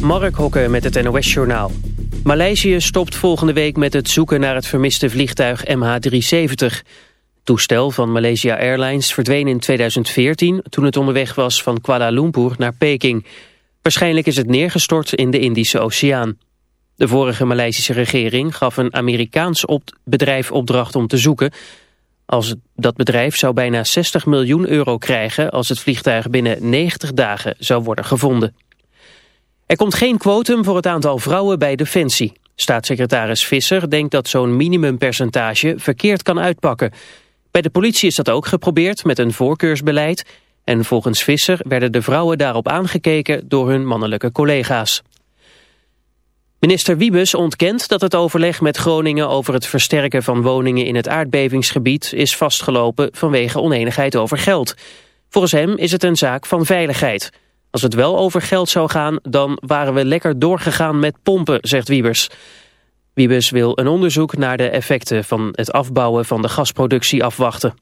Mark Hokke met het NOS Journaal. Maleisië stopt volgende week met het zoeken naar het vermiste vliegtuig MH370. toestel van Malaysia Airlines verdween in 2014... toen het onderweg was van Kuala Lumpur naar Peking. Waarschijnlijk is het neergestort in de Indische Oceaan. De vorige Maleisische regering gaf een Amerikaans bedrijf opdracht om te zoeken... Als dat bedrijf zou bijna 60 miljoen euro krijgen als het vliegtuig binnen 90 dagen zou worden gevonden. Er komt geen quotum voor het aantal vrouwen bij Defensie. Staatssecretaris Visser denkt dat zo'n minimumpercentage verkeerd kan uitpakken. Bij de politie is dat ook geprobeerd met een voorkeursbeleid... en volgens Visser werden de vrouwen daarop aangekeken door hun mannelijke collega's. Minister Wiebes ontkent dat het overleg met Groningen over het versterken van woningen in het aardbevingsgebied is vastgelopen vanwege oneenigheid over geld. Volgens hem is het een zaak van veiligheid. Als het wel over geld zou gaan, dan waren we lekker doorgegaan met pompen, zegt Wiebes. Wiebes wil een onderzoek naar de effecten van het afbouwen van de gasproductie afwachten.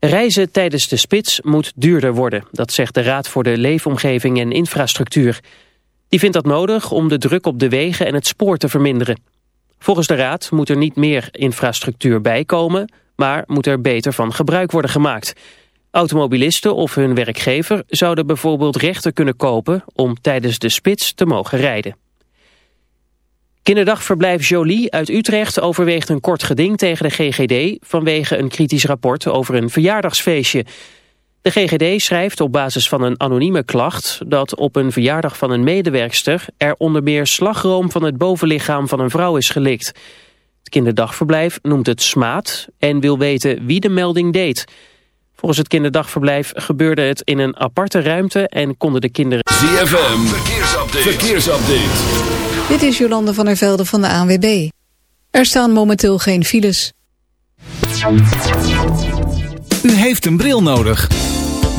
Reizen tijdens de spits moet duurder worden, dat zegt de Raad voor de Leefomgeving en Infrastructuur. Die vindt dat nodig om de druk op de wegen en het spoor te verminderen. Volgens de Raad moet er niet meer infrastructuur bijkomen, maar moet er beter van gebruik worden gemaakt. Automobilisten of hun werkgever zouden bijvoorbeeld rechten kunnen kopen om tijdens de spits te mogen rijden. Kinderdagverblijf Jolie uit Utrecht overweegt een kort geding tegen de GGD vanwege een kritisch rapport over een verjaardagsfeestje. De GGD schrijft op basis van een anonieme klacht dat op een verjaardag van een medewerkster er onder meer slagroom van het bovenlichaam van een vrouw is gelikt. Het kinderdagverblijf noemt het smaad en wil weten wie de melding deed. Volgens het kinderdagverblijf gebeurde het in een aparte ruimte en konden de kinderen... ZFM, verkeersupdate. verkeersupdate. Dit is Jolande van der Velde van de ANWB. Er staan momenteel geen files. U heeft een bril nodig.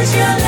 is your life.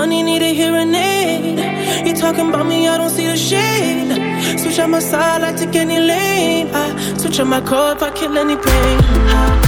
money, need a hearing aid. You talking about me, I don't see a shade. Switch out my side, I take any lane. I switch out my core if I kill any pain. I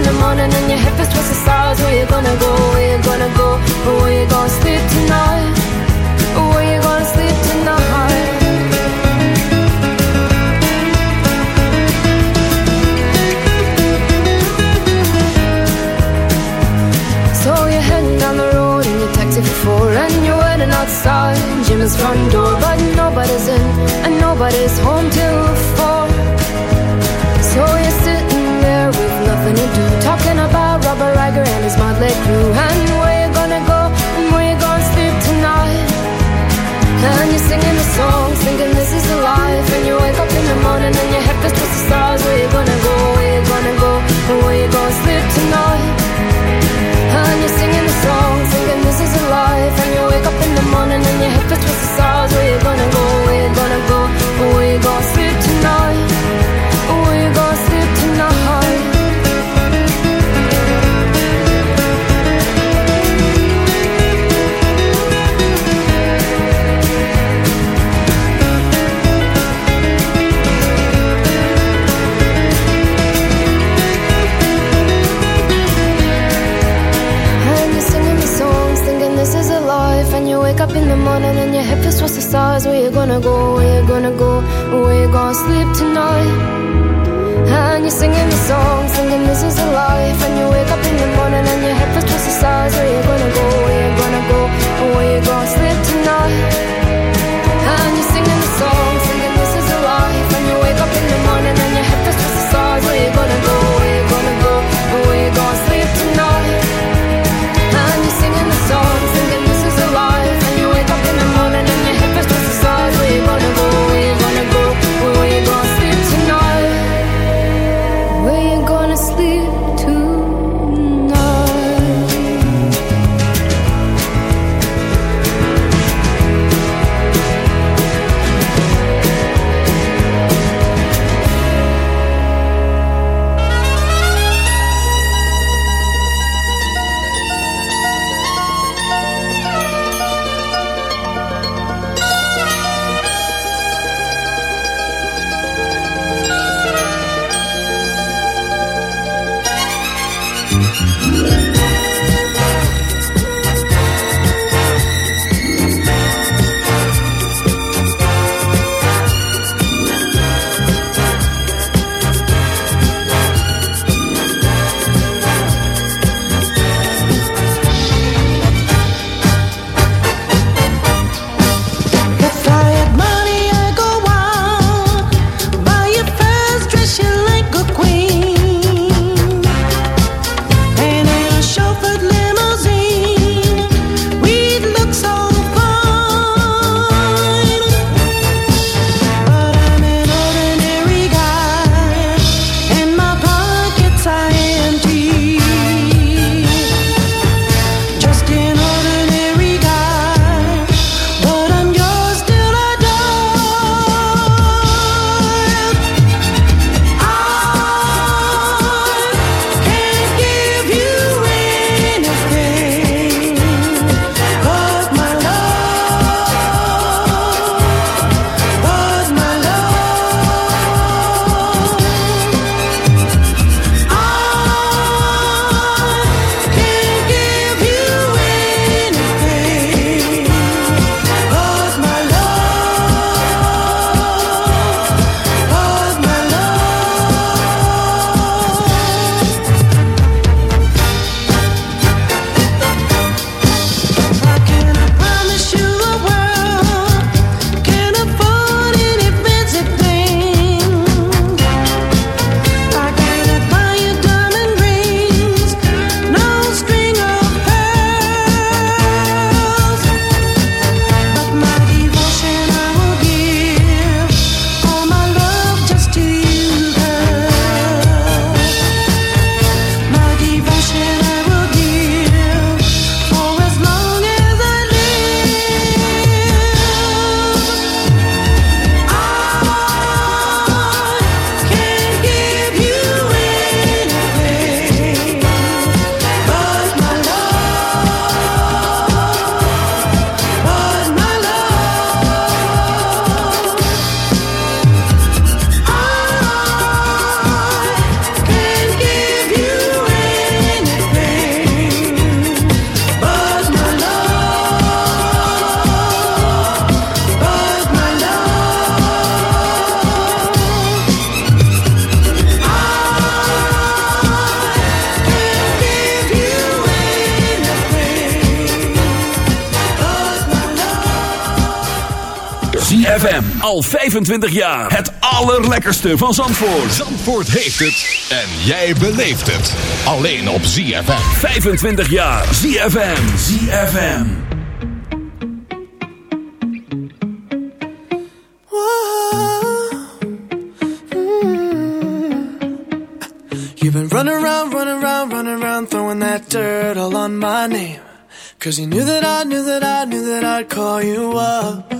in the morning and your hip is twice the size Where you gonna go, where you gonna go? Where you gonna sleep tonight? Where you gonna sleep tonight? So you're heading down the road in your taxi for four And you're waiting outside. Jim's front door But nobody's in and nobody's home till four. Talking about Robert Riger and his motley crew. And where you gonna go and where you gonna sleep tonight. And you're singing the song, thinking this is the life. And you wake up in the morning and you 25 jaar. Het allerlekkerste van Zandvoort. Zandvoort heeft het. En jij beleeft het. Alleen op ZFM. 25 jaar. ZFM. ZFM. Whoa. You've been running around, running around, running around. Throwing that dirt all on my name. Cause you knew that I, knew that I, knew that I'd call you up.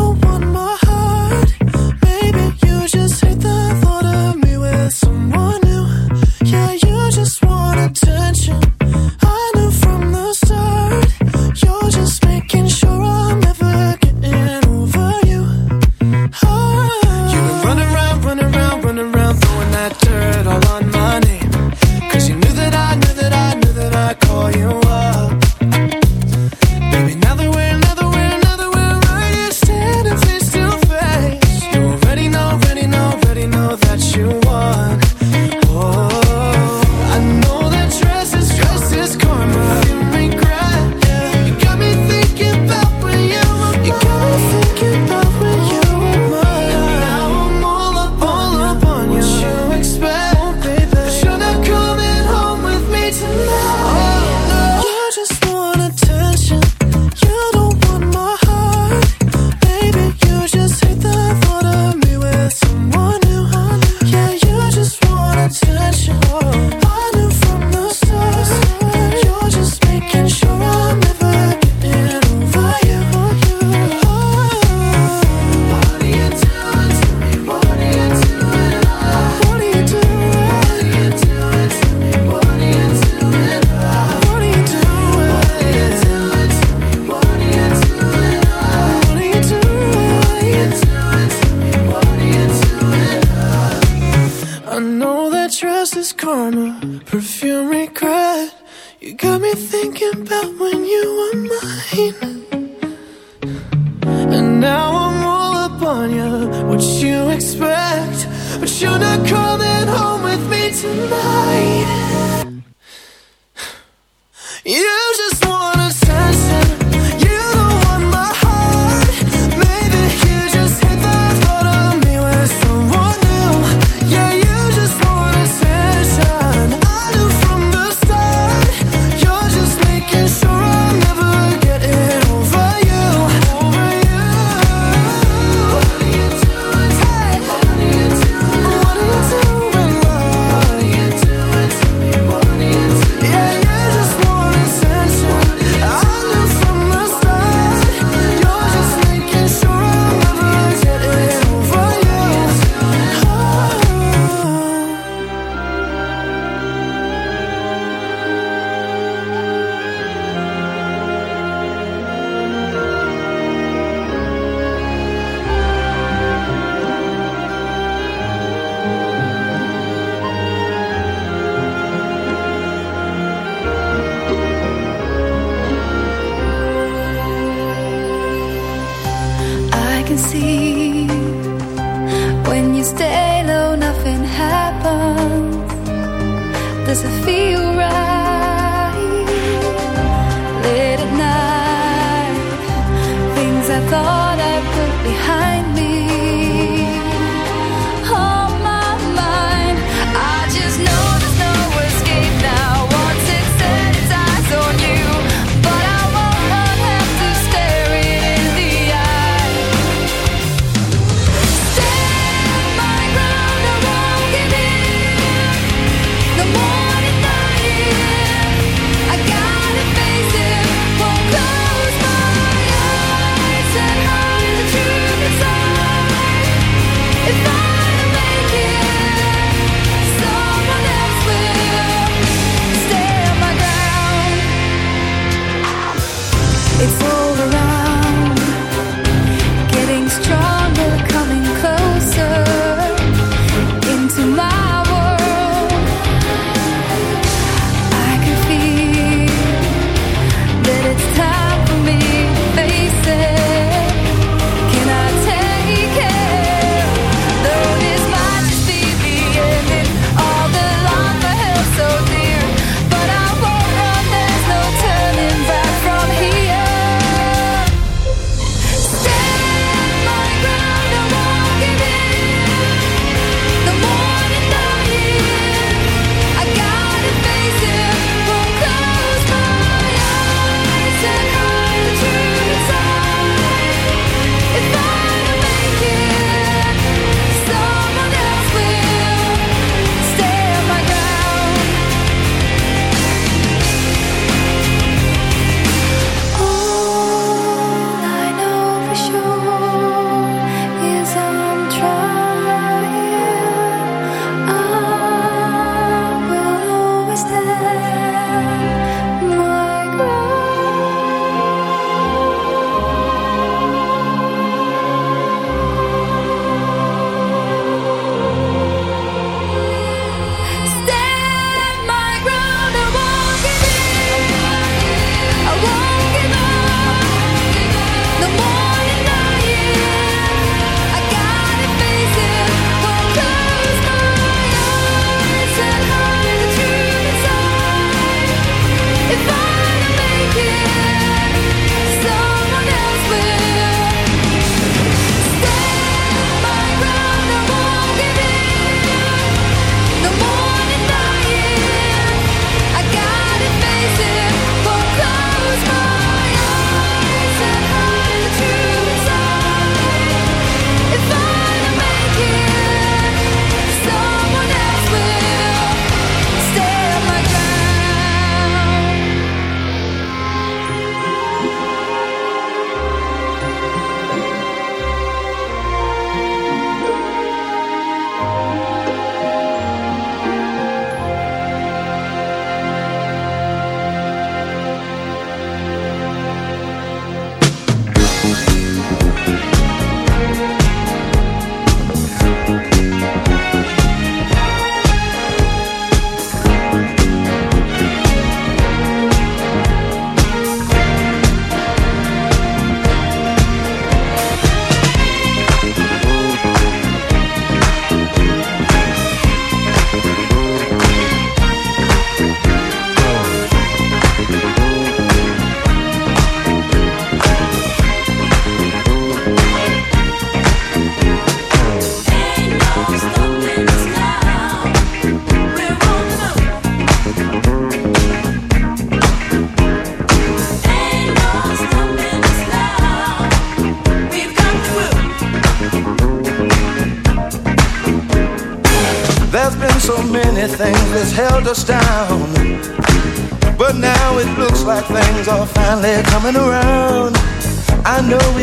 night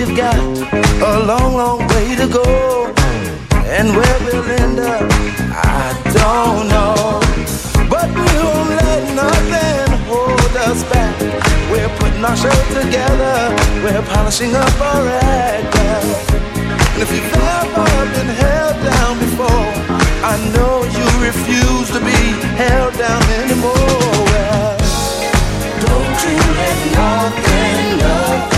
we've got a long, long way to go. And where we'll end up, I don't know. But we won't let nothing hold us back. We're putting our show together, we're polishing up our act. And if you've ever been held down before, I know you refuse to be held down anymore. Well, don't you let nothing, nothing.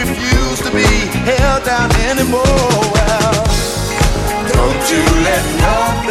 be held down anymore. Well, don't you let nothing.